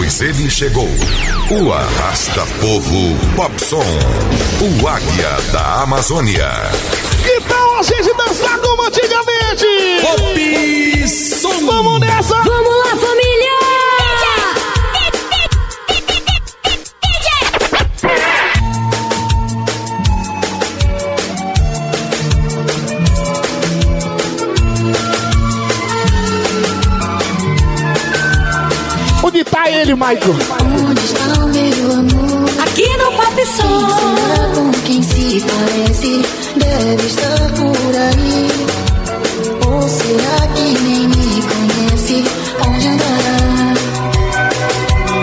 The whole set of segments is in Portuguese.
pois ele chegou. O Arrasta Povo Popson, o Águia da Amazônia. Que tal a gente dançar como antigamente? Popson! Vamos nessa! Vamos lá, Michael? Onde está o meu amor? Aqui no Pop Quem Som. será com quem se parece? Deve estar por aí. Ou será que nem me conhece? Onde andará? O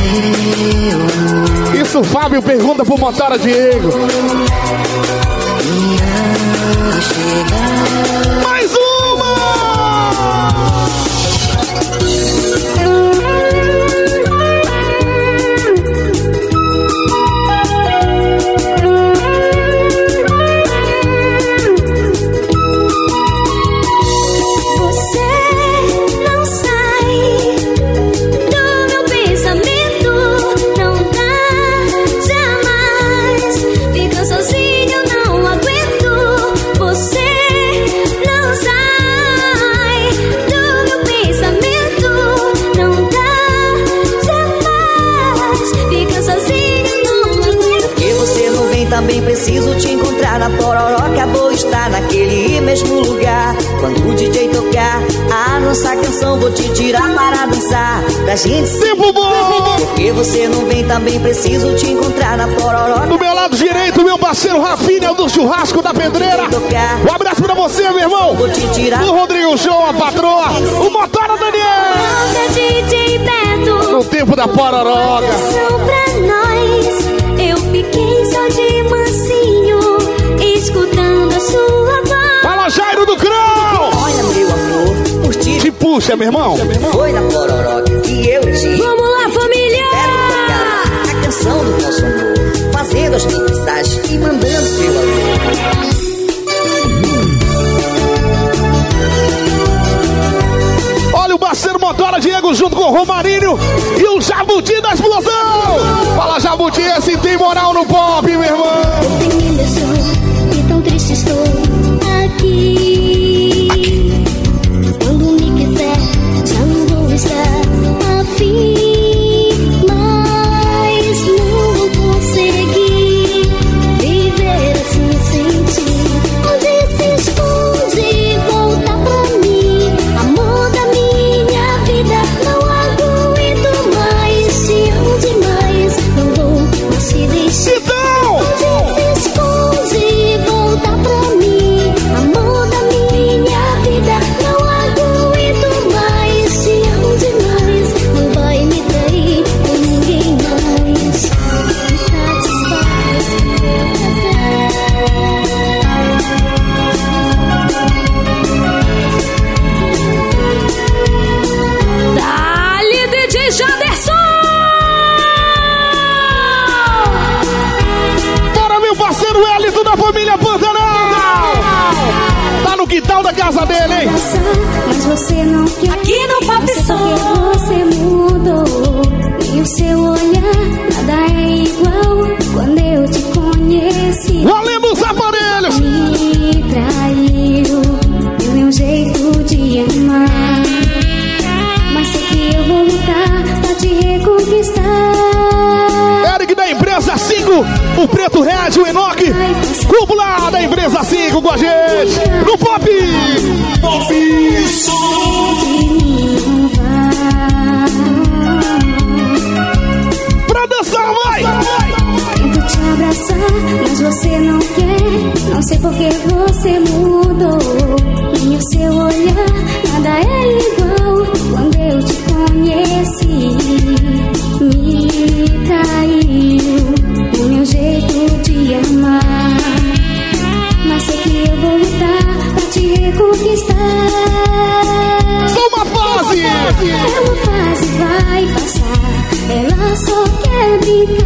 meu amor Isso Fábio pergunta pro Motora Diego. irá chegar. A nossa canção Vou te tirar para dançar Pra gente se Tempo bom! Porque você não vem também preciso te encontrar na Do pororoca meu lado direito, meu parceiro Rafinha do Churrasco da Pedreira. Um abraço pra você, meu irmão. Vou te tirar O Rodrigo Show, a patroa. O Motora Daniel. No tempo da pororoca. Pra nós. Eu fiquei só de mansinho, escutando a sua voz. Fala, Jairo do Crão. Olha meu irmão. foi na pororoca Que eu te Vamos lá, família! quero tocar A canção do nosso amor Fazendo as mensagens e mandando seu amor Olha o parceiro Motora Diego junto com o Romarinho e o Jabuti da explosão. Fala, Jabuti, esse tem moral eu vou lutar pra te reconquistar. Só uma fase. É uma fase, vai passar. Ela só quer brincar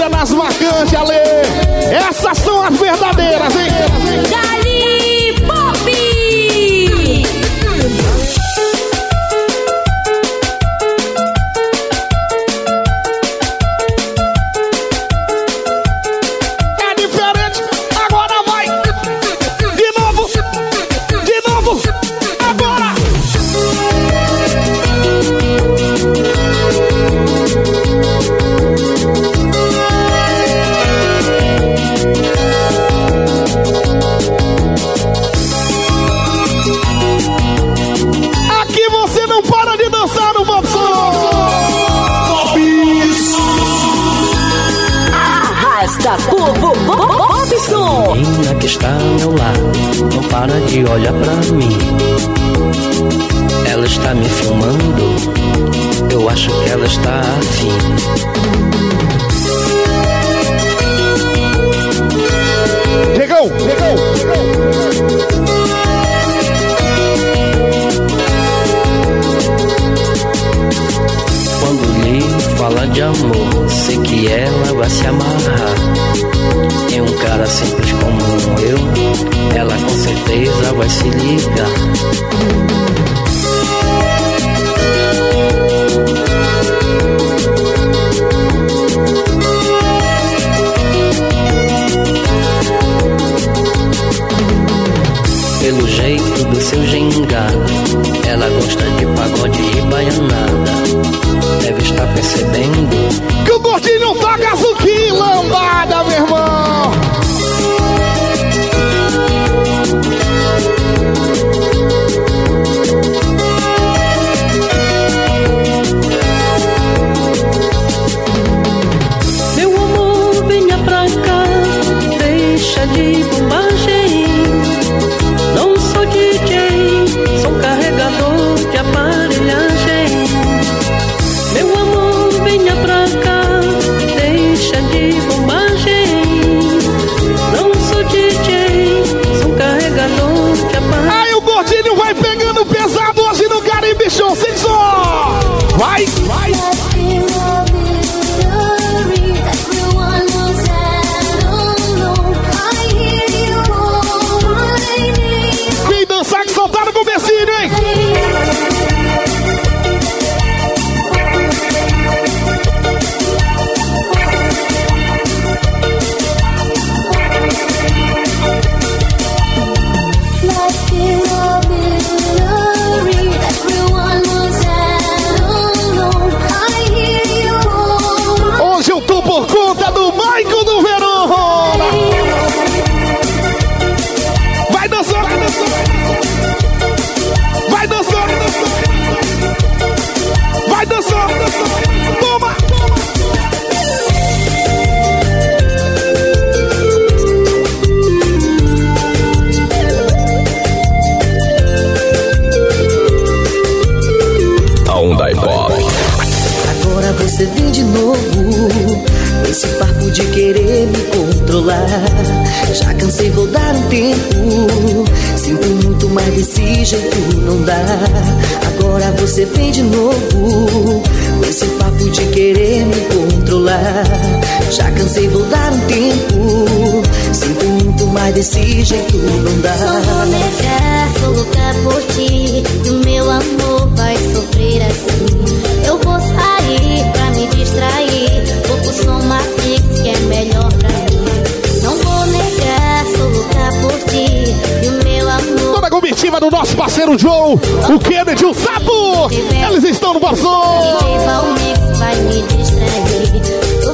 loucura nas marcantes, Ale. Já cansei, vou dar um tempo. Sinto muito, mas desse jeito não dá. Agora você vem de novo. Com esse papo de querer me controlar. Já cansei, vou dar um tempo. Sinto muito, mas desse jeito não dá. Só vou negar, vou lutar por ti, do meu amor. comitiva do nosso parceiro João, o Kennedy, o Sapo. Eles estão no Barzão.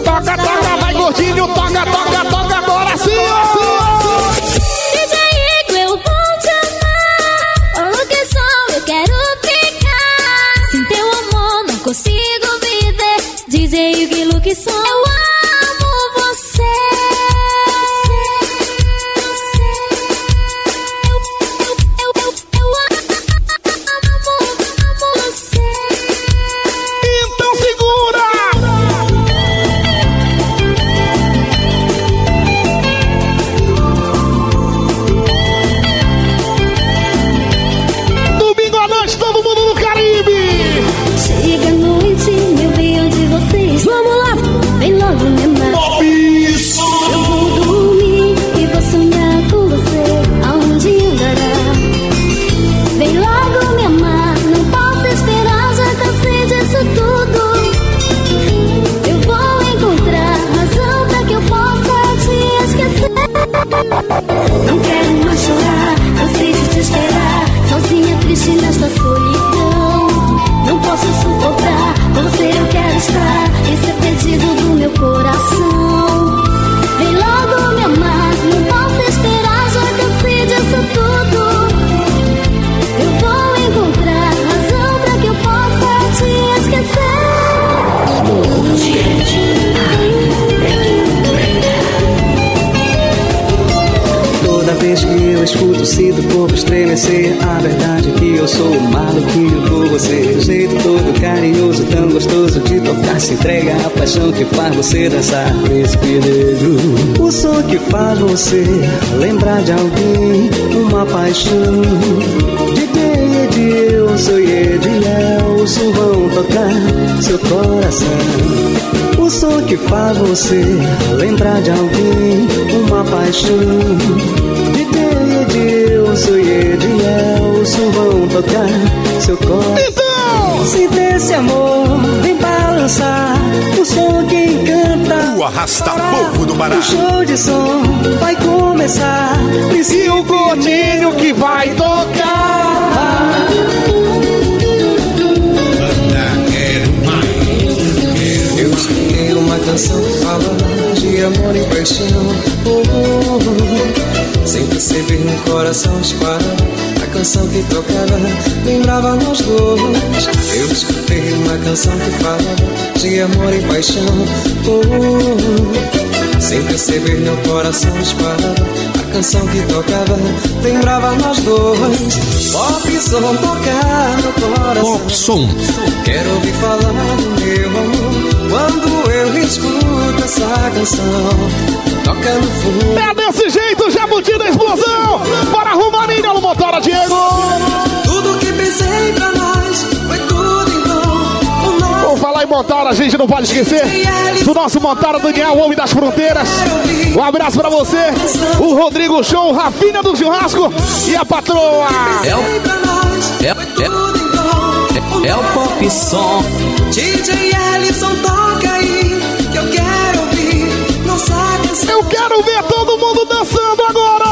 Toca, toca, vai gordinho, toca, toca, toca. um coração disparado. A canção que tocava lembrava nós dois. Eu escutei uma canção que falava de amor e paixão. Oh, sem perceber, meu coração disparava canção que tocava lembrava nós dois. Pop som tocar no coração. Pop som. Quero ouvir falar do meu amor quando eu escuto essa canção. Toca no fundo. É desse jeito, Jabuti da explosão. Bora Romarinho no Motora Diego. Tudo que pensei pra nós foi tudo em vão. O nosso Vamos falar em Motora, a gente não pode esquecer do nosso Motora Daniel, Homem das Fronteiras. Um abraço pra você, o Rodrigo Show, Rafinha do Churrasco e a patroa. É o, é, tudo em vão. é, é o pop som. DJ Eu quero ver todo mundo dançando agora.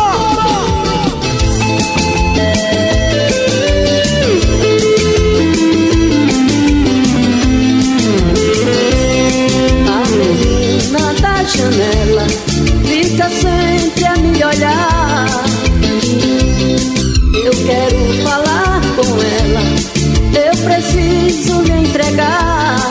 A menina da janela fica sempre a me olhar. Eu quero falar com ela, eu preciso me entregar.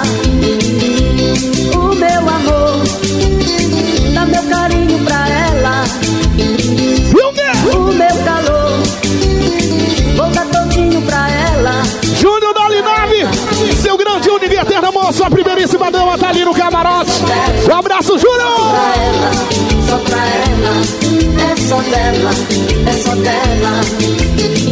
Primeiríssima dama tá ali no camarote. Um abraço, Júnior. pra ela, só pra ela, é só dela, é só dela.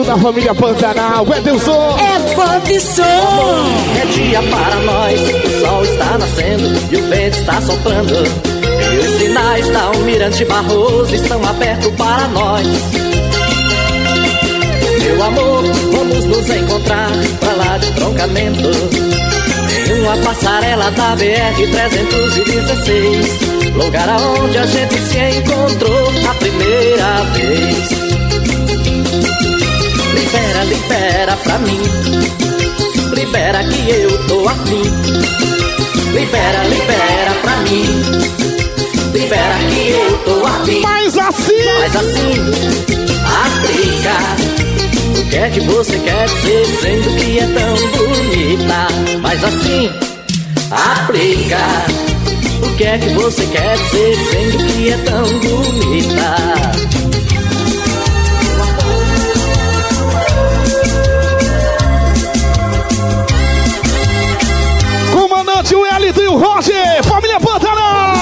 Elito da família Pantanal, o Edelson. É pop som. É dia para nós, o sol está nascendo e o vento está soprando. E os sinais da Almirante Barroso estão abertos para nós. Meu amor, vamos nos encontrar pra lá de troncamento. Em uma passarela da BR-316. Lugar aonde a gente se encontrou a primeira vez. Libera, libera pra mim. Libera que eu tô afim. Libera, libera pra mim. Libera que eu tô afim. Mas assim, Mas assim, aplica. O que é que você quer dizer dizendo que é tão bonita? Mas assim, aplica. O que é que você quer dizer dizendo que é tão bonita? Comandante o Elito e o Roger, família Pantanal.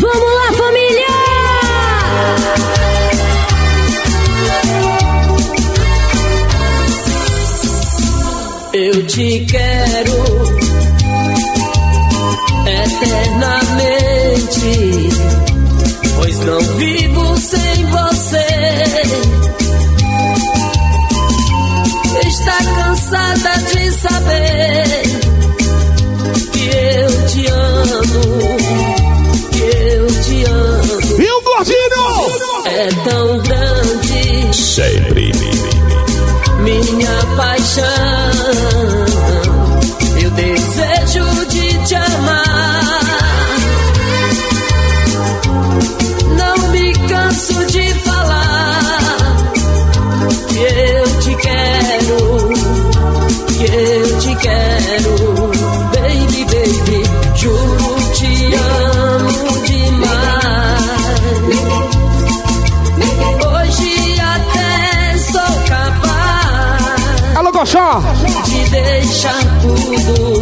Vamos lá, família! Eu te quero eternamente, pois não vivo sem você. Está cansada de saber alô Goxó, de deixar tudo,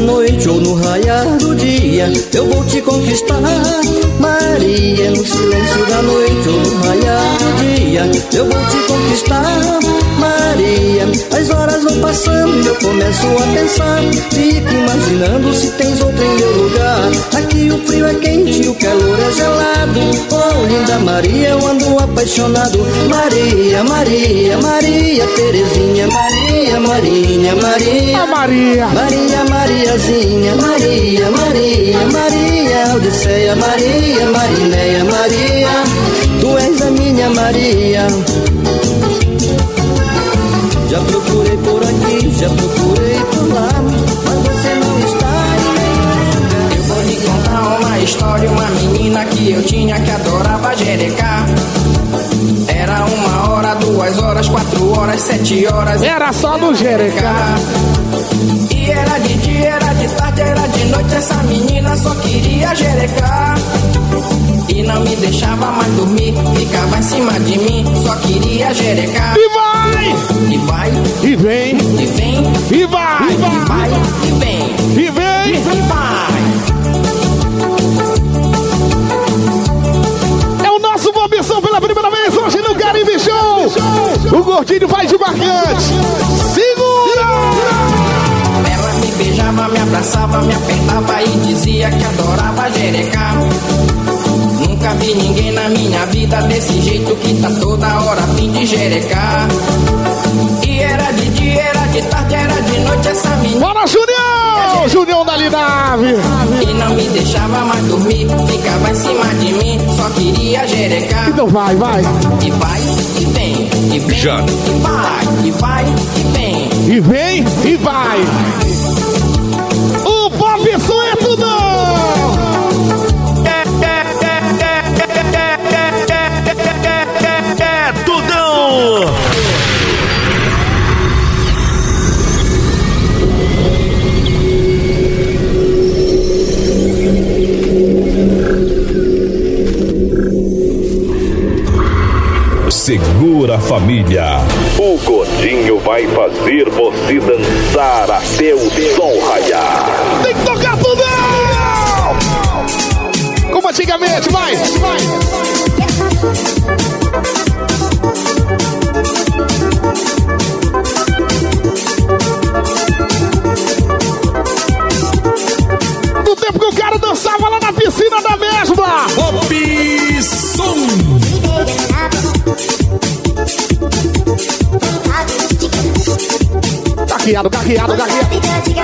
noite ou no raiar do dia, eu vou te conquistar. Maria, no silêncio da noite ou no raiar do dia, eu vou te conquistar. Maria, as horas vão passando e eu começo a pensar. Fico imaginando se tens outra em meu lugar. Aqui o frio é quente o calor é gelado. Oh, linda Maria, eu ando apaixonado. Maria, Maria, Maria, Terezinha, Maria, Marinha, Maria. A Maria. Maria, Mariazinha, Maria, Maria, Maria, Odisseia, Maria, Marineia, Maria, tu és a minha Maria. Já procurei por aqui, já procurei por lá, mas você não está em nenhum. Eu vou lhe contar uma história, uma menina que eu tinha que adorava jerecar. Era uma hora, duas horas, quatro horas, sete horas. Era só no jerecar. E era de dia, era de tarde, era de noite, essa menina só queria jerecar. E não me deixava mais dormir, ficava em cima de mim, só queria jerecar. E vai! E vai, E vem! e vem, E vai! e vai, e vem, E vem! e vai. O gordinho vai de marcante! Segura! Ela me beijava, me abraçava, me apertava e dizia que adorava jerecar. Nunca vi ninguém na minha vida desse jeito que tá toda hora a fim de jerecar. E era de dia, era de tarde, era de noite essa menina. Bora, Junião! Junião da Linave! E não me deixava mais dormir, ficava em cima de mim, só queria jerecar. Então vai, vai! E vai, e vem, e vem, Já. vai, e vai, e vem. E vem e vai! Segura família. O Gordinho vai fazer você dançar até o sol raiar. Tem que tocar tudão! Como antigamente, vai! vai. Caqueado, caqueado, caqueado.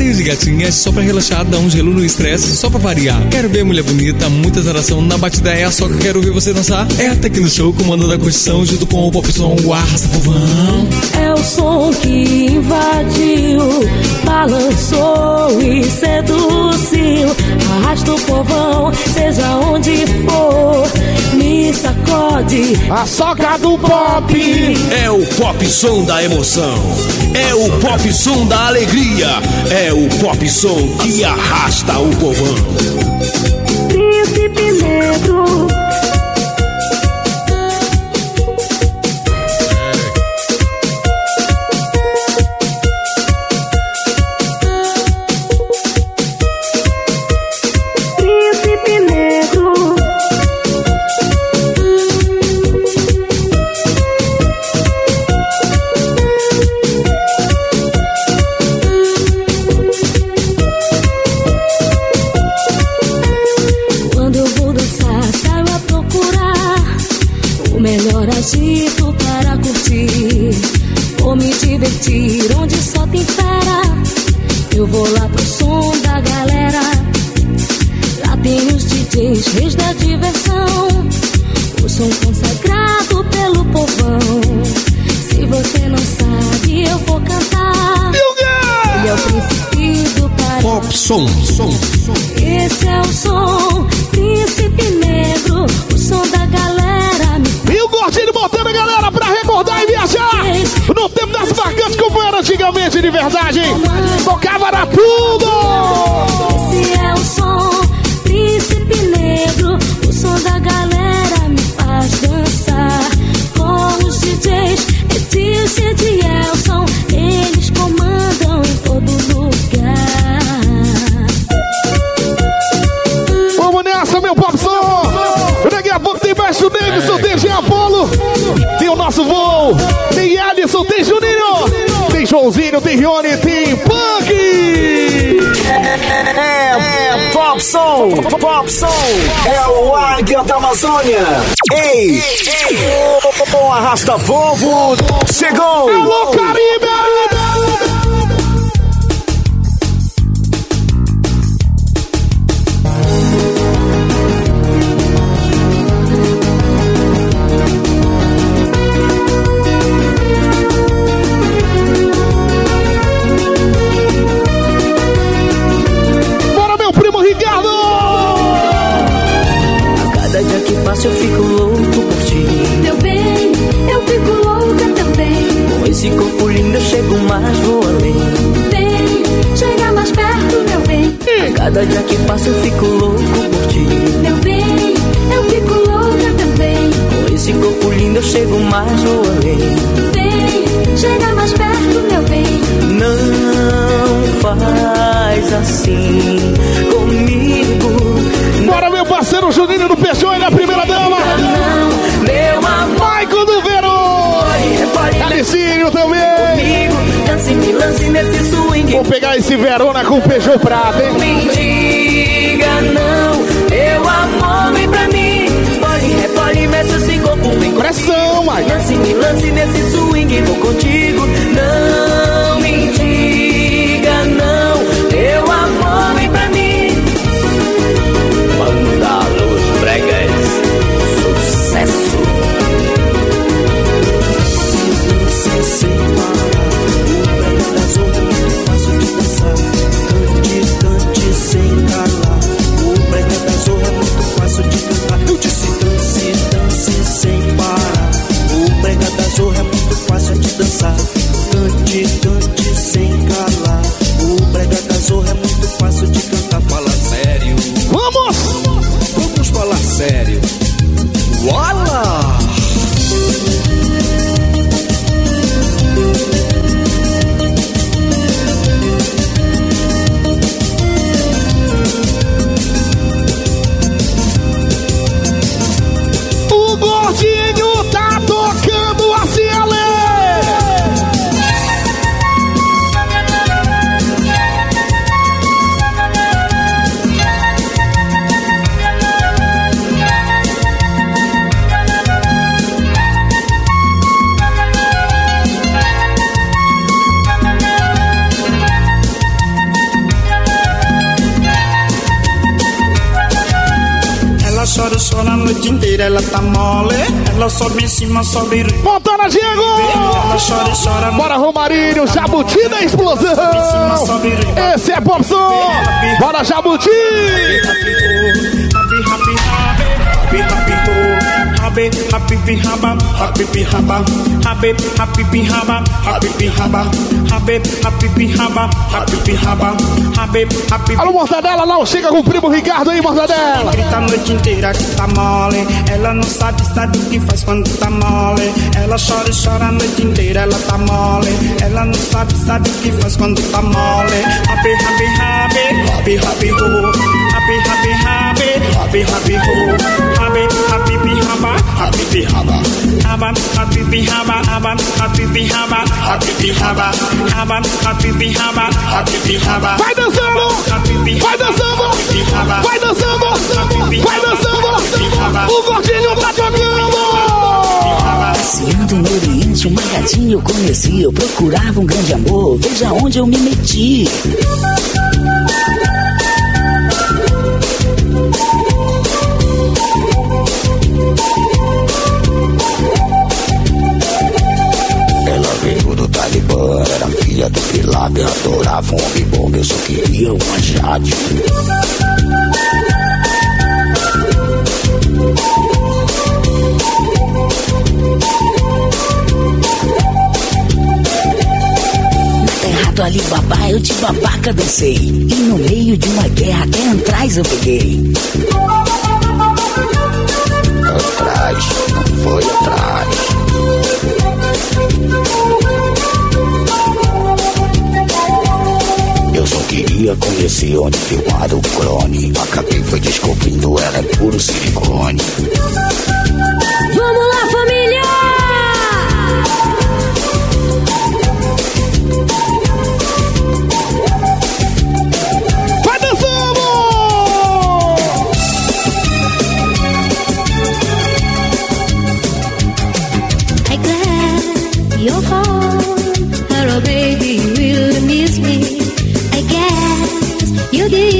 Seis de gatinhas, só pra relaxar, dar um gelo no estresse, só pra variar. Quero ver mulher bonita, muita atração, na batida é a soca, quero ver você dançar. É a Tecno Show, comando da construção, junto com o pop som, o arrasta povão. É o som que invadiu, balançou e seduziu. Arrasta o povão, seja onde for. Me sacode. A soca do pop. É o pop som da emoção. É o pop som da alegria. É o pop som que arrasta o povão. Pop Pop Som, é o Águia da Amazônia. Ei, ei, o Arrasta Povo chegou. Alô, Caribe! Eu fico louco por ti. Meu bem, eu fico louca também. Com esse corpo lindo eu chego mais, vou além. Vem, chega mais perto, meu bem. Não faz assim comigo. Bora, meu parceiro Juninho do Peixão, ele é a primeira dama. Meu amor. Do Verão. Alicínio também. Comigo, dance, me lance nesse swing. Vou pegar esse Verona com o Peugeot Prata, hein? Me Lance nesse swing, vou contigo. Ela sobe em cima, sobe. Montana Diego! Ela chora chora. Bora, Romarinho, Jabuti da explosão! Esse é Popson! Bora, Jabuti! Happy, happy, happy, haba, happy, happy, haba, happy, happy, happy, haba, happy, happy, haba, happy, happy, happy, haba, happy, happy, haba, happy, happy. Alô, Mortadela, não chega com o primo Ricardo aí, Mortadela! Grita a noite inteira que tá mole. Ela não sabe, sabe o que faz quando tá mole. Ela chora e chora a noite inteira, ela tá mole. Ela não sabe, sabe o que faz quando tá mole. Happy, happy, happy, happy, happy, ho. Happy, happy, happy, happy, happy, ho. Be haba, be haba. Haba, happy, be haba, haba, happy, be haba, be haba. Haba, happy, be haba, be haba. Vai dançando! Vai dançando! Vai dançando! Vai dançando! O gordinho tá tocando! Passeando no Oriente, um magadinho eu conheci. Eu procurava um grande amor, veja onde eu me meti. Era filha do Pilar, eu adorava um homem eu só queria uma Jade. Do Alibaba eu de babaca dancei. E no meio de uma guerra até atrás eu peguei. Atrás, não foi atrás. Queria conhecer onde filmaram o clone. Acabei foi descobrindo ela é puro silicone. Vamos lá, família! Vai dançando! I glad you're home. Hello, baby, you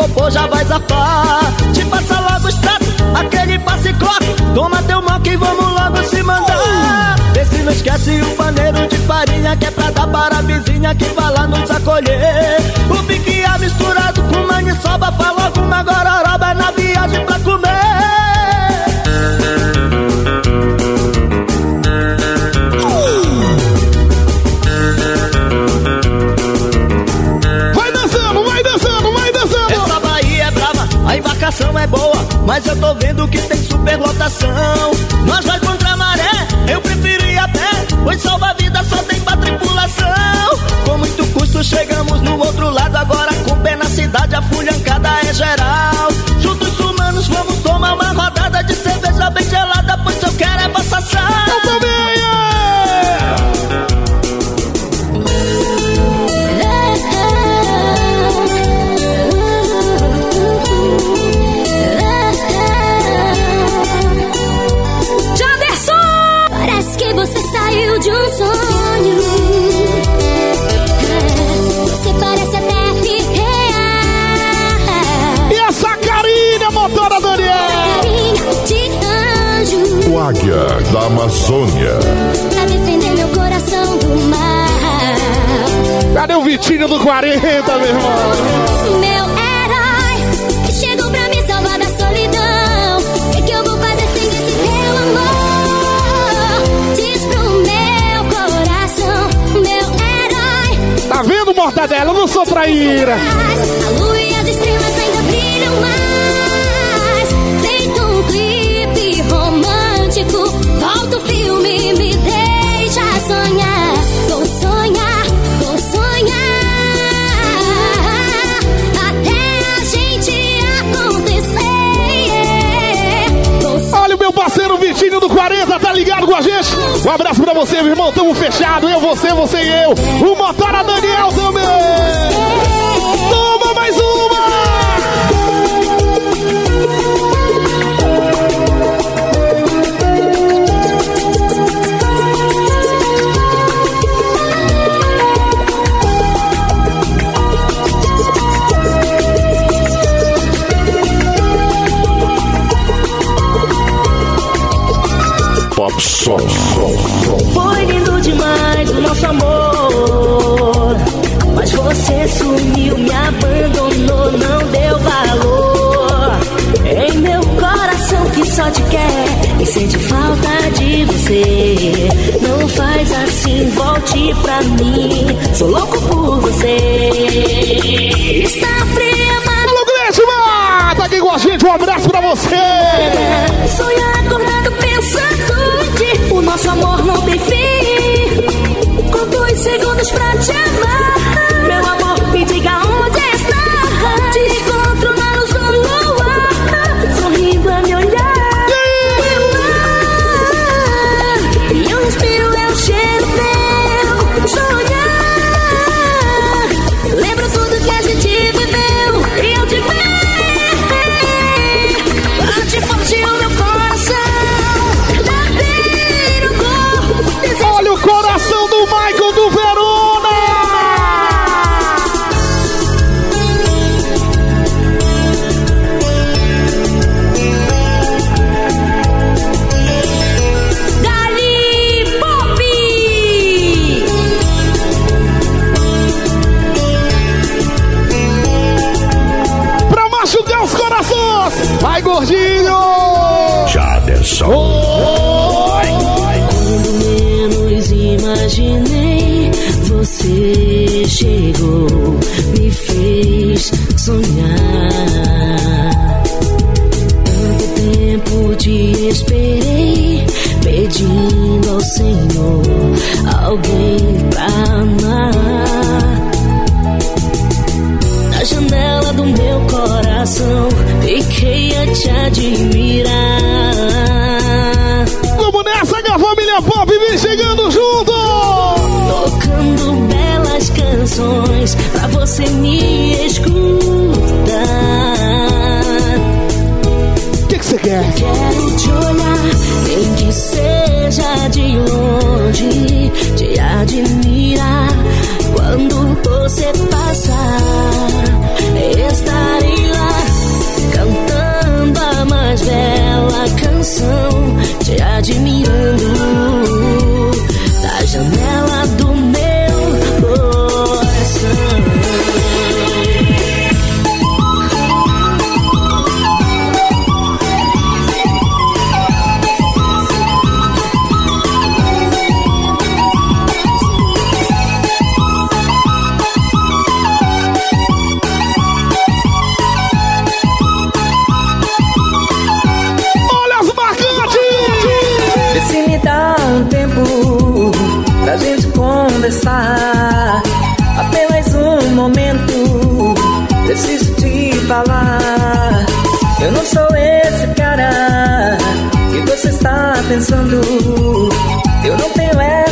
popopô já vai zapar Te passa logo o extrato, aquele passe clock. Toma teu mal que vamos logo se mandar. Vê se não esquece o paneiro de farinha Que é pra dar para a vizinha que vai lá nos acolher. O piquia misturado com maniçoba Fala alguma mas eu tô vendo que tem superlotação. Nós vai contra a maré, eu prefiro ir a pé, pois salva-vida águia da Amazônia. Tá pra defender meu coração do mar. Cadê o Vitinho do 40, meu irmão? Meu herói, que chegou pra me salvar da solidão. O que, que eu vou fazer sem esse teu amor? Diz pro meu coração, meu herói. Tá vendo, mortadela? Eu não sou traíra. A lua e as estrelas me deixa sonhar. Vou sonhar, vou sonhar. Até a gente acontecer. Olha o meu parceiro Vitinho do 40, tá ligado com a gente? Um abraço pra você, meu irmão. Tamo fechado. Eu, você, você e eu. O Motora Daniel também. Toma mais uma! Som. Foi lindo demais o nosso amor. Mas você sumiu, me abandonou, não deu valor. Em meu coração que só te quer e sente falta de você. Não faz assim, volte pra mim. Sou louco por você. Está fria, Um abraço pra você. Sonhar acordado pensando ti. O nosso amor não tem fim. Com dois segundos pra te amar.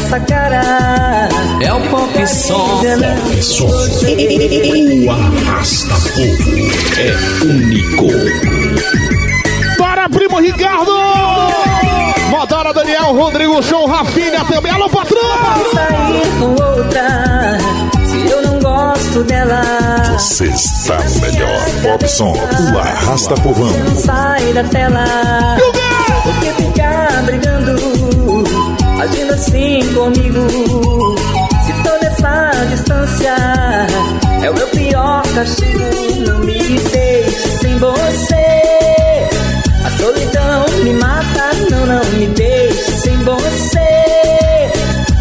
Essa cara. É o pop som. Pop som. O arrasta povo é único. Para primo Ricardo. Motora Daniel, Rodrigo Show, Rafinha também. Alô, patrão. Sair com outra, se eu não gosto dela. Você está melhor Pop Som. O Arrasta Povão. Não sai da tela. Por que ficar brigando, agindo assim comigo. Se toda essa distância é o meu pior castigo, não me deixe sem você. A solidão me mata, não, não me deixe sem você.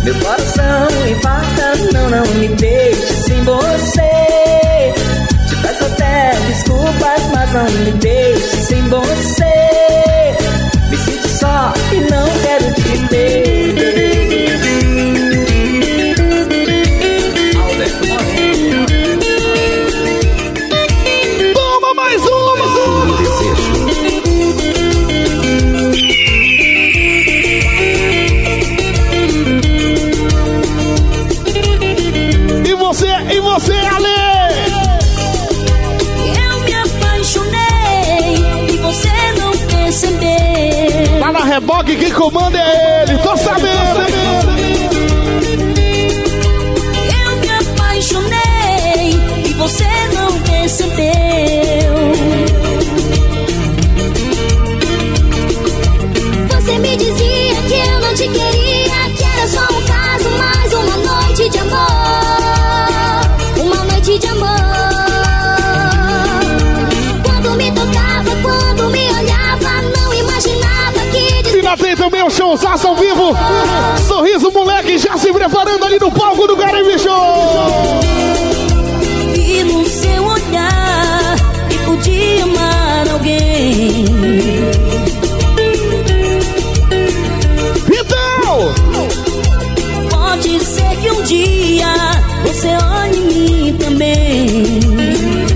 Meu coração infarta, não, não me deixe sem você. Te peço até desculpas, mas não me deixe sem você. Bog, quem comanda é ele. Tô sabendo. Eu me apaixonei e você não percebeu. Meu o showzaço ao vivo. Sorriso moleque já se preparando ali no palco do Caribe Show. E no seu olhar eu podia amar alguém. Então! Pode ser que um dia você olhe em mim também.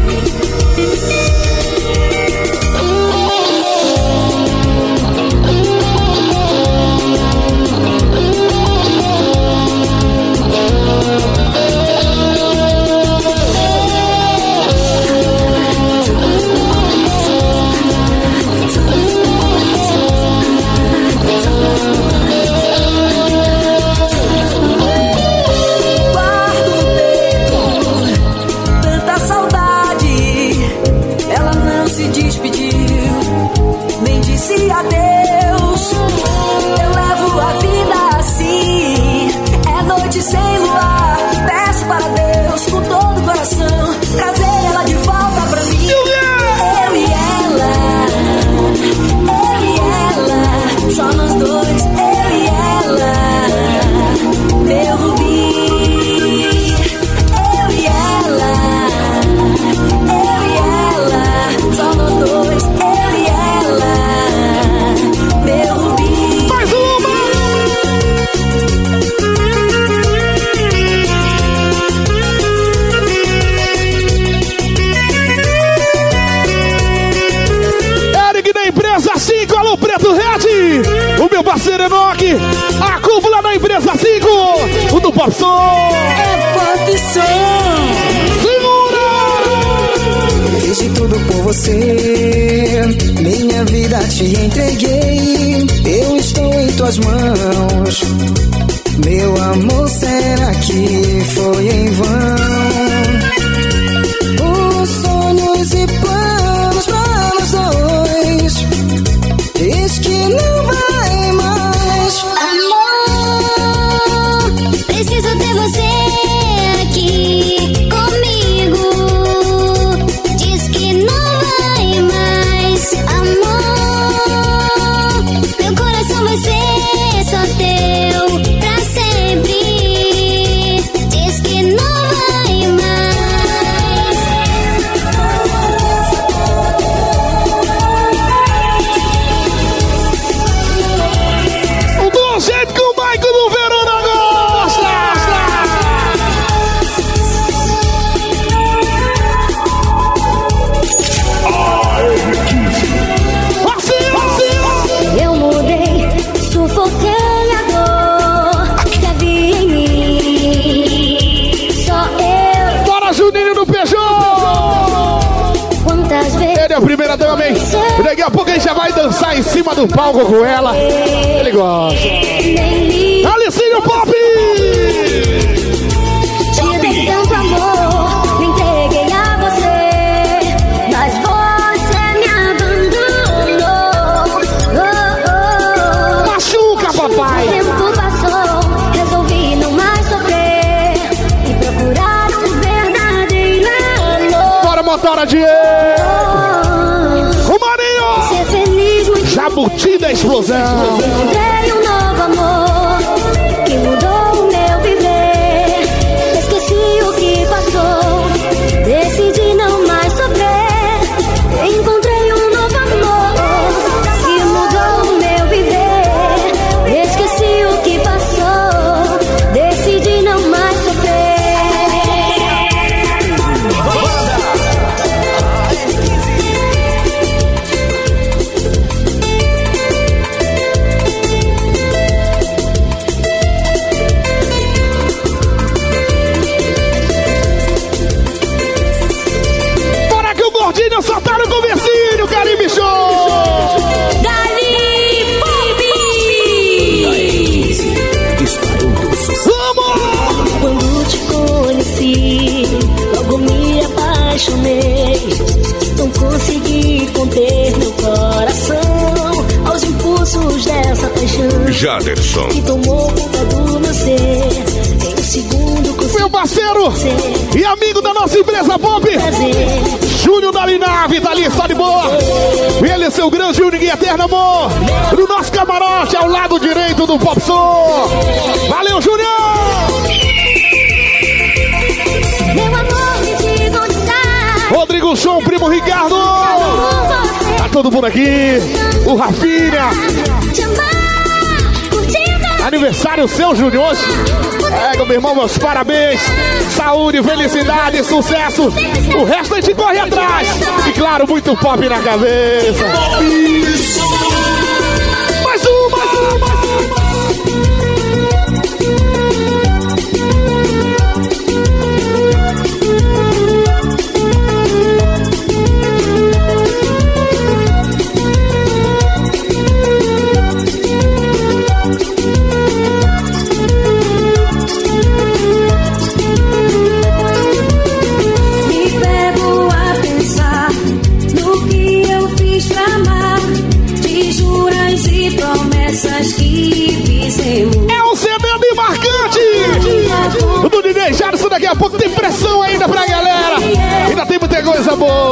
jugar. lado direito do Popson. Valeu, Júnior! Rodrigo Chum, primo Ricardo. Tá todo mundo aqui. O Rafinha. Aniversário seu, Júnior, hoje. É, meu irmão, meus parabéns. Saúde, felicidade, sucesso. O resto a gente corre atrás. E claro, muito pop na cabeça. Bravo!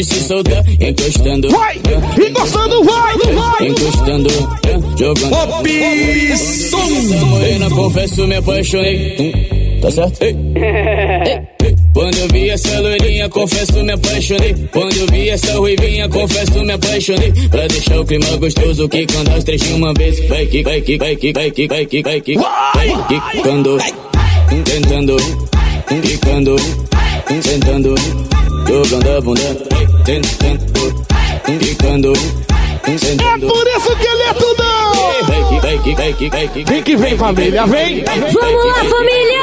Pode se soltar. Encostando. Vai! Encostando, vai! vai. Encostando, é, jogando. Som! Morena, confesso, me apaixonei. Hum, Tá certo? Ei. Ei. Quando eu vi essa loirinha, confesso, me apaixonei. Quando eu vi essa ruivinha, confesso, me apaixonei. Pra deixar o clima gostoso, que quando as três de uma vez. Vai que, vai que, vai que, vai que, vai que, vai que, vai que, quando. Tentando, quicando, sentando, jogando a bunda. Tentando, quicando, É por isso que ele é tudão! Vem que vem, família, vem! Vamos lá, família!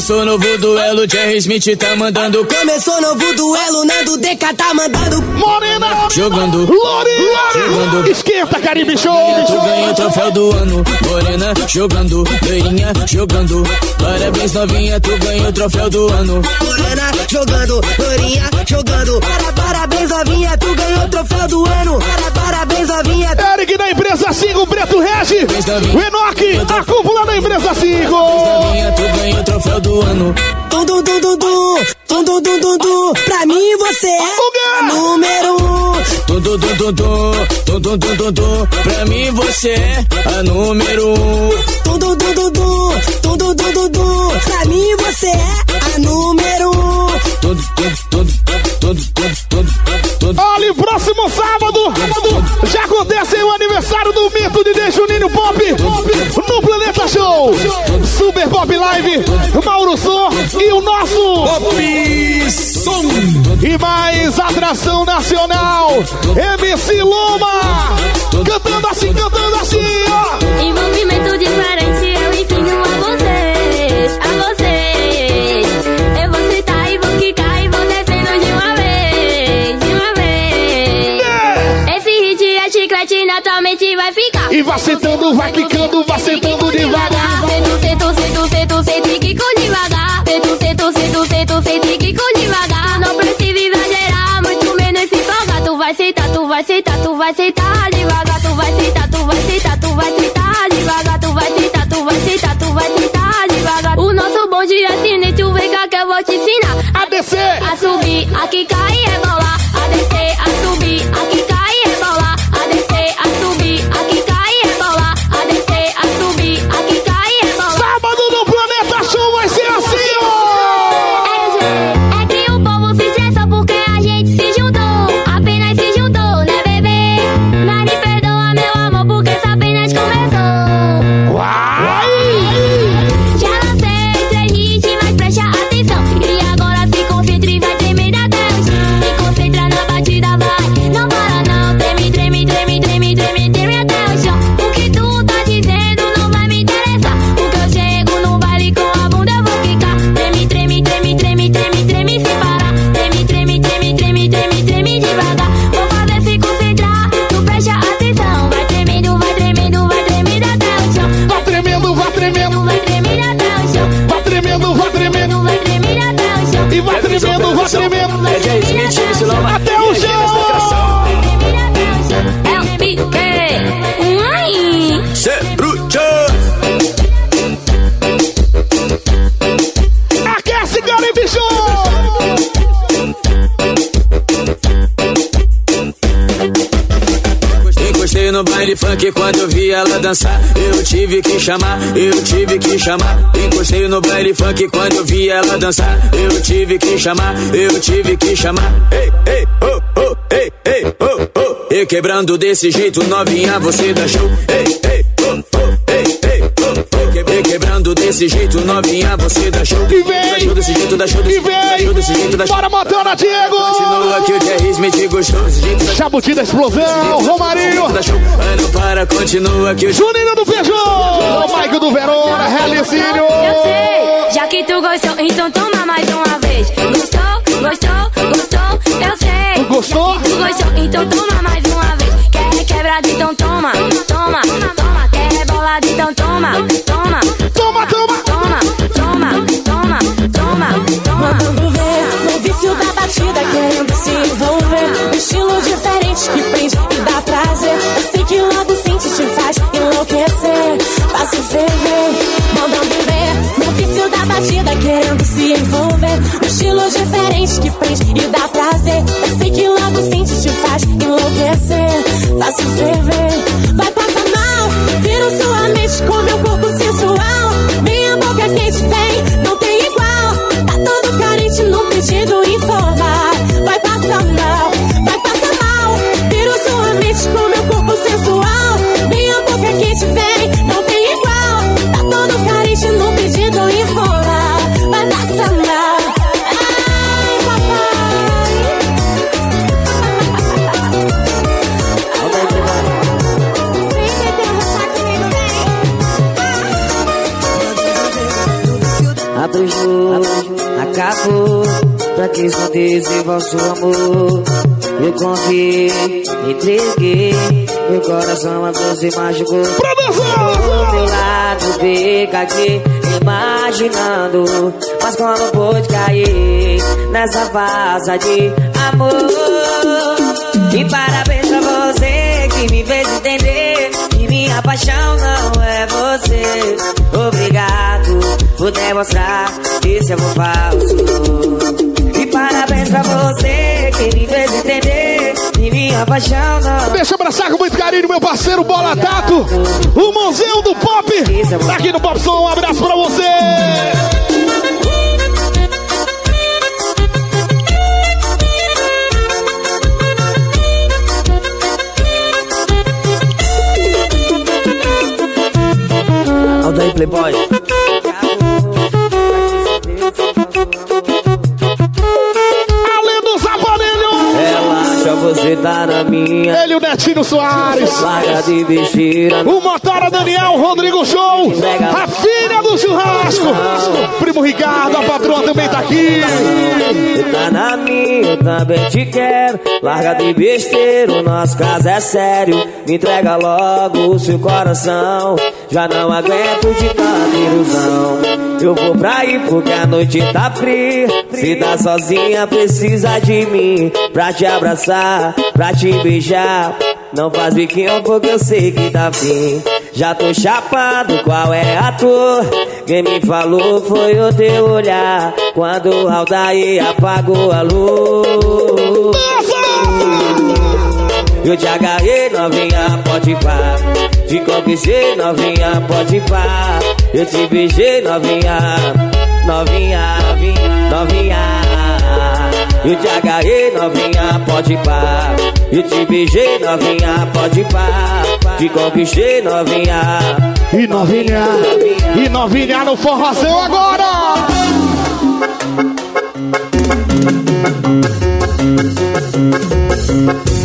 Começou novo duelo, Jerry Smith tá mandando. Começou novo duelo, Nando DK tá mandando. Morena! Jogando. Lorinha! Jogando. Esquenta, Caribe Show! Tu ganha o troféu do ano. Morena jogando, loirinha jogando. Parabéns novinha, tu ganha o troféu do ano. Morena jogando, Lorinha jogando. Para, parabéns, novinha, tu ganhou o troféu do ano. Para, parabéns, novinha. Eric da empresa 5, Preto Regi! O Enoque, a cúpula da empresa 5! Novinha, tu ganha o troféu do ano. Tum, tum, tum, tum, tum. Tum, tum, tum, tum, tum. Pra mim você é número um. Tum, tum, tum, tum. Tum, tum, tum, tum, tum. Pra mim você é a número um. Tum, tum, tum, tum, tum. Tum, tum, tum. Pra mim você é a número um. Tum, tum, tum, tum, tum, tum. Olha, próximo sábado, já acontece o aniversário do mito de D. Juninho Pop no Planeta Show. Super Pop Live, Mauro Som e o nosso Pop Som! E mais atração nacional, MC Loma. Cantando assim, cantando assim, ó. Vai ficar. E vai sentando, vai quicando, vai sentando devagar. Sento, sento, sento, sento, sento e quico devagar. Sento, sento, sento, sento, sento e quico devagar. Não precisa exagerar, muito menos se empolgar. Tu vai sentar, tu vai sentar, tu vai sentar devagar. Tu vai sentar, tu vai sentar, tu vai sentar devagar. Tu vai sentar, tu vai sentar, tu vai sentar devagar. O nosso bonde é sinete, vem cá que eu vou te ensinar. A descer, a subir, a quicar e rebolar. Baile funk quando eu vi ela dançar. Eu tive que chamar, eu tive que chamar. Encostei no baile funk quando eu vi ela dançar. Eu tive que chamar, eu tive que chamar. Ei, ei, oh, oh, ei, ei, oh, oh. E quebrando desse jeito, novinha, você dá show. Ei, ei, desse jeito, novinha, você dá show. E vem, Dá show desse jeito, dá show desse e jeito, dá show desse jeito, dá vem. show. Bora, Montana, Diego. Continua que o Jerry Smith gostou desse jeito, Jabuti da Explosão, Romarinho. Dá show. Ah, Não para, continua que o Juninho do Feijão. O Mike do Verona, Relicínio. Eu sei, já que tu gostou, então toma mais uma vez. Gostou, gostou, gostou, eu sei. Tu gostou? Já que tu gostou, então toma mais uma vez. Quer quebrado, então toma, toma, toma. Quer rebolar, bolado, então toma, toma. Toma, toma. Toma, diferente que prende e dá prazer. Eu sei que logo sente, te faz enlouquecer. Faço ferver, mandando ver no vício da batida, querendo se envolver. Um estilo diferente que prende e dá prazer. Eu sei que logo sente, te faz enlouquecer. Faço ferver, vai passar mal. Viro sua mente com meu corpo Pra que só desenvolve o amor? Eu confiei, entreguei. Meu coração a você machucou. Do meu lado, fica aqui, imaginando. Mas como pôde cair nessa farsa de amor? E parabéns pra você que me fez entender que minha paixão não é você. Obrigado por demonstrar que esse amor falso. E parabéns pra você que me fez entender que minha paixão não Deixa eu abraçar com muito carinho meu parceiro Bola Tato, o Museu do Pop. Tá aqui no Pop Som, um abraço pra você. Aldo aí, Playboy. Você tá na minha. Ele, o Netinho Soares. Larga de besteira. O Motora Daniel, Rodrigo Show. A filha do churrasco. Primo Ricardo, a patroa também tá aqui. Você tá na minha, eu também te quero. Larga de besteira, o nosso caso é sério. Me entrega logo o seu coração. Já não aguento de tanta ilusão. Eu vou pra aí porque a noite tá fria. Se tá sozinha, precisa de mim. Pra te abraçar, pra te beijar. Não faz biquinho porque eu sei que tá fim. Já tô chapado, qual é a tua? Quem me falou foi o teu olhar. Quando o Aldair apagou a luz. Eu te agarrei, novinha, pode pá. Te conquistei, novinha, pode pá. Eu te beijei, novinha, novinha, novinha. Eu te agarrei, novinha, pode pá. Eu te beijei, novinha, pode pá. Te conquistei, novinha. E novinha, e novinha no forrozão agora.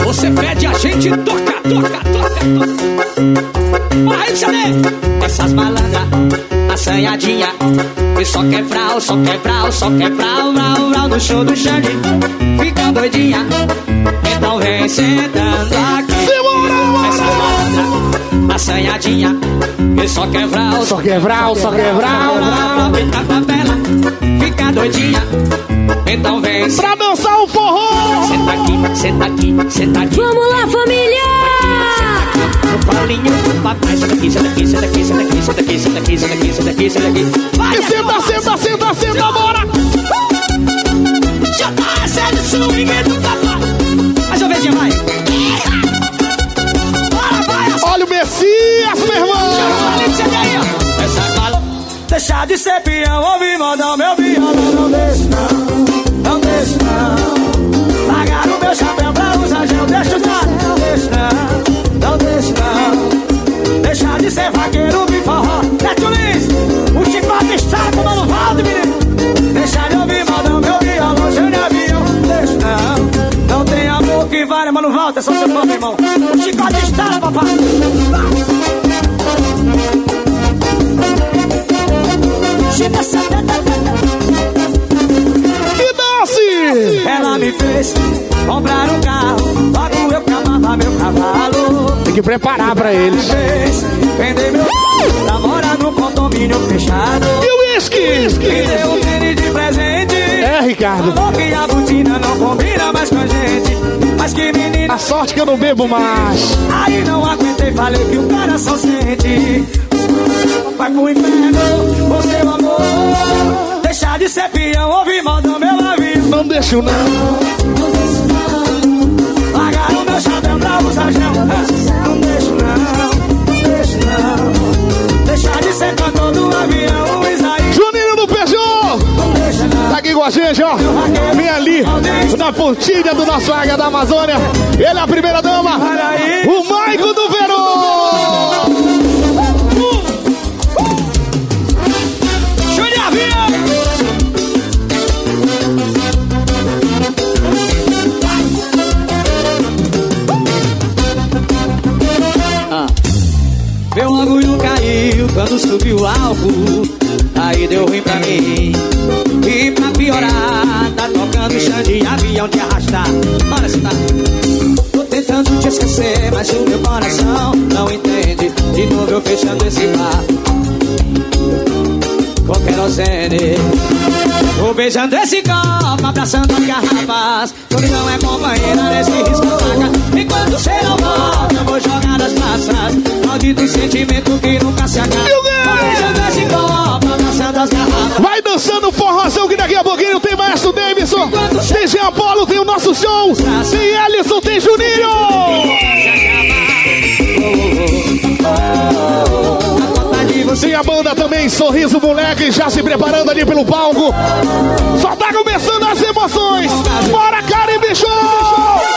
Você pede, a gente toca, toca, toca, toca. Aí, Xadê! Essas malandras, assanhadinha. Que só quer frau, só quer frau, só quer frau, frau, frau no show do Xande. Fica doidinha, então vem sentando aqui. Essas malandras, assanhadinha. Que só quer frau, Só quer vral, só quer vral. Fica tabela, fica doidinha. Então vem Pra dançar o forró. Senta aqui, senta aqui, senta aqui. Vamos lá, família! No colinho do papai, senta aqui, senta aqui, senta aqui, senta aqui, senta aqui, senta aqui, senta aqui, senta aqui, senta aqui. Vai, E senta, senta, senta, senta, bora. Já tá recebe o swing do papai. Mais uma vez, vai. Deixar de ser peão, ouvir mandar meu violão Não deixe não, não deixe não Largar o meu chapéu pra usar gel Deixa não, não deixe não, não deixe não Deixar de ser vaqueiro, me forró. Neto Lins, o chicote está tomando valde, menino. Deixar de ouvir mandar meu violão Cheio de avião, deixe não Não tem amor que vale, mano, volta, é só seu fã, pra eles. Vender meu pra morar no condomínio fechado. E o uísque? Me deu um tênis de presente. É, Ricardo. Falou que a botina não combina mais com a gente. Mas que menina. A sorte que eu não bebo mais. Aí não aguentei, falei que o coração sente. Vai pro inferno, o seu amor. Deixar de ser peão, ouvir moda meu navio. Não deixo não. Pagaram meu chapéu pra usar gel. De ser cantor do avião, Isaí. Juninho do Peugeot! Tá aqui com a gente, ó. Vem ali, na pontilha do nosso Águia da Amazônia. Ele é a primeira dama, o Maico do Verão! Subiu o álcool Aí deu ruim pra mim. E pra piorar Tá tocando chão de avião de arrastar. Bora sentar Tô tentando te esquecer Mas o meu coração não entende. De novo eu fechando esse bar. Com querosene. Tô beijando esse copo Abraçando as garrafas. Solidão é companheira nesse risco faca Enquanto você não volta Eu vou jogar nas praças Maldito sentimento que nunca se acaba dançando forrozão que daqui a pouquinho tem Maestro Davidson, tem Jean Apolo, tem o nosso show, tem Ellison, tem Juninho! Tem a banda também, Sorriso Moleque, já se preparando ali pelo palco. Só tá começando as emoções. Bora, Caribe Show!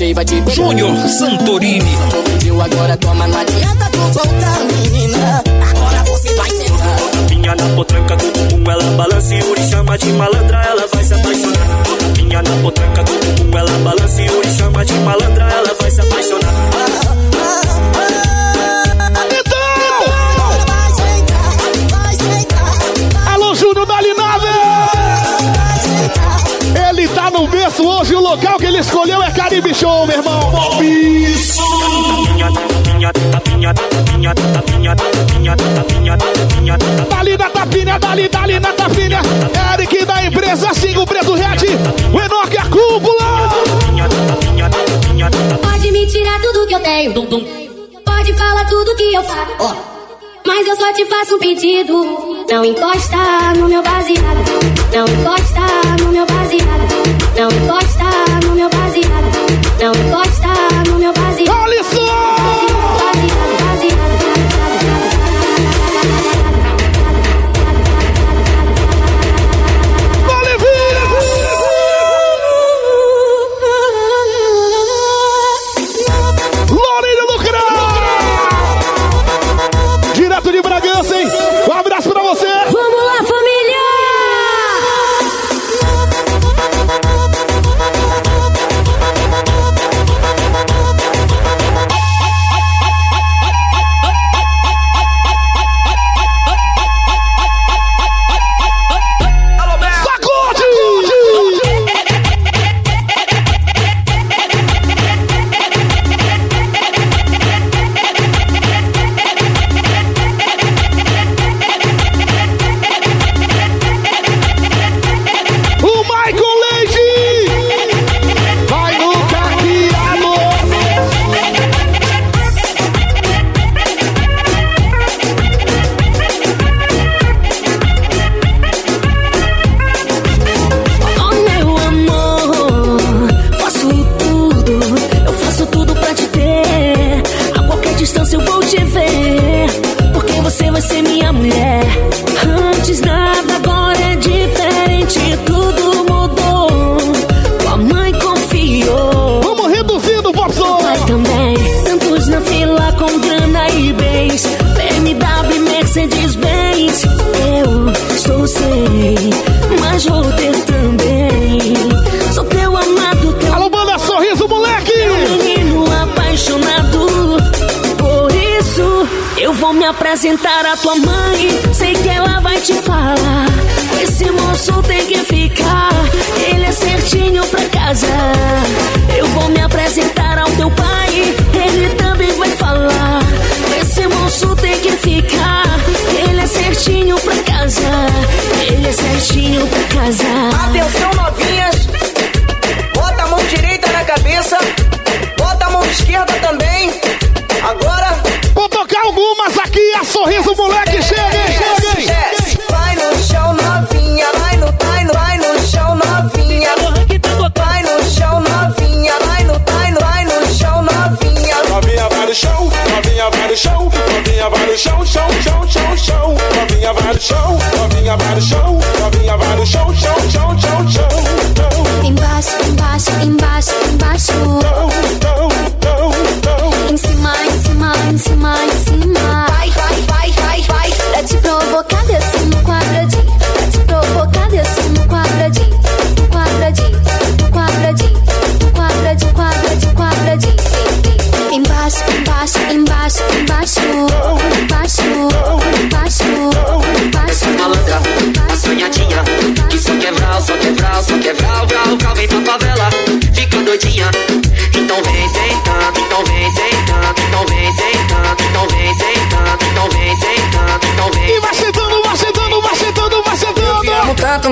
DJ vai te pegar Júnior Santorini. Tu pediu agora, toma, não adianta tu voltar, menina Agora você vai sentar Tapinha na potranca do bumbum, ela balança e Uri chama de malandra, ela vai se apaixonar. Tapinha na potranca do bumbum, ela balança e Uri chama de malandra, ela vai se apaixonar. Alô, Júnior da! Berço hoje, o local que ele escolheu é Caribe Show, meu irmão! Isso! Dali na tapinha, dali, dali na tapinha. Eric da empresa Cinco Preto Red. O Enoque a cúpula. Pode me tirar tudo que eu tenho. Pode falar tudo que eu faço. Mas eu só te faço um pedido. Não encosta no meu baseado. Não encosta no meu baseado. Não encosta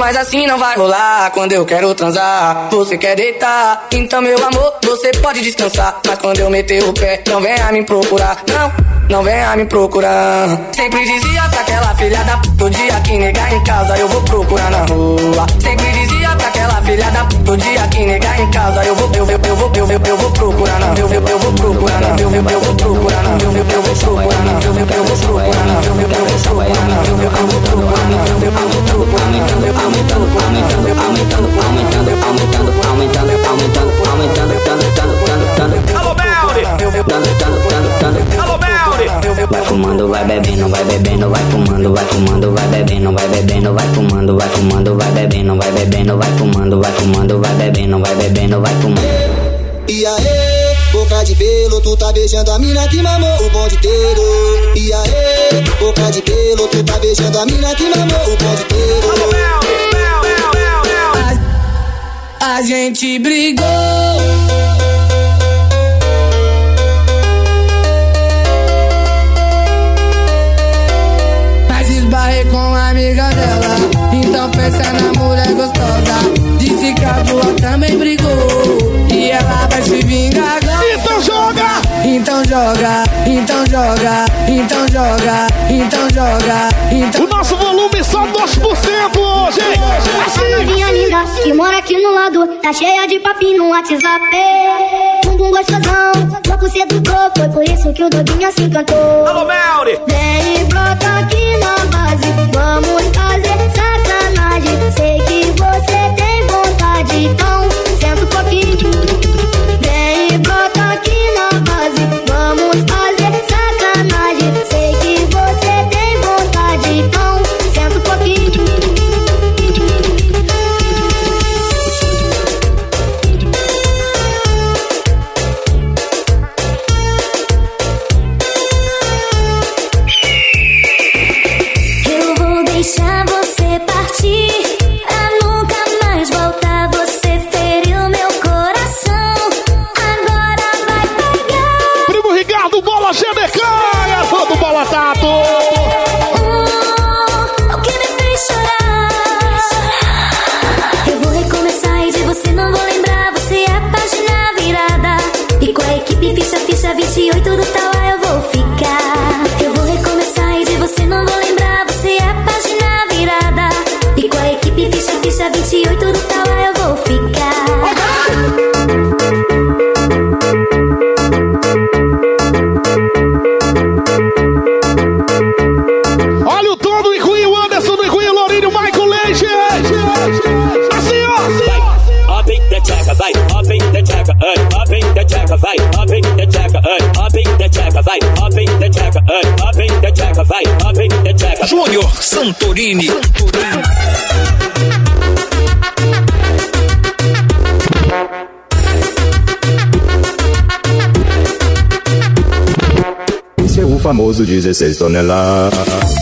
mas assim não vai rolar. Quando eu quero transar, você quer deitar. Então, meu amor, você pode descansar. Mas quando eu meter o pé, não venha me procurar. Não, não venha me procurar. Sempre dizia pra aquela filha da puta, dia que negar em casa, eu vou procurar na rua. Sempre aquela filha da puta, dia que negar em casa, eu vou, eu, eu, eu vou, eu, eu, eu vou procurar na, eu, eu, eu vou procurar na, eu, eu, eu vou procurar na, eu, eu, eu vou procurar na, eu, eu, eu vou procurar na, eu, eu, eu vou procurar na, eu, eu, eu vou procurar na, eu, eu, eu vou procurar na, eu, eu, aumentando, aumentando, aumentando, aumentando, aumentando, aumentando, aumentando, aumentando, aumentando, Alô, Belly! Alô, Belly! Vai fumando, vai bebendo, vai bebendo, vai fumando, vai fumando, vai bebendo, vai bebendo, vai fumando, vai fumando, vai bebendo, vai bebendo, vai fumando, vai fumando, vai bebendo, vai bebendo, vai fumando. E aí, boca de pelo, tu tá beijando a mina que mamou o bonde inteiro. E aí, boca de pelo, tu tá beijando a mina que mamou o bonde inteiro. A gente brigou. Então pensa na mulher gostosa. Disse que a tua também brigou. E ela vai se vingar agora. Então joga! Então joga, então joga, então joga, então joga, então O nosso volume só 2% hoje! Essa novinha linda que mora aqui no lado Tá cheia de papinho no WhatsApp Bumbum gostosão, louco sedutor Foi por isso que o doguinho se encantou Alô, Melri! Vem e brota aqui na base famoso 16 toneladas.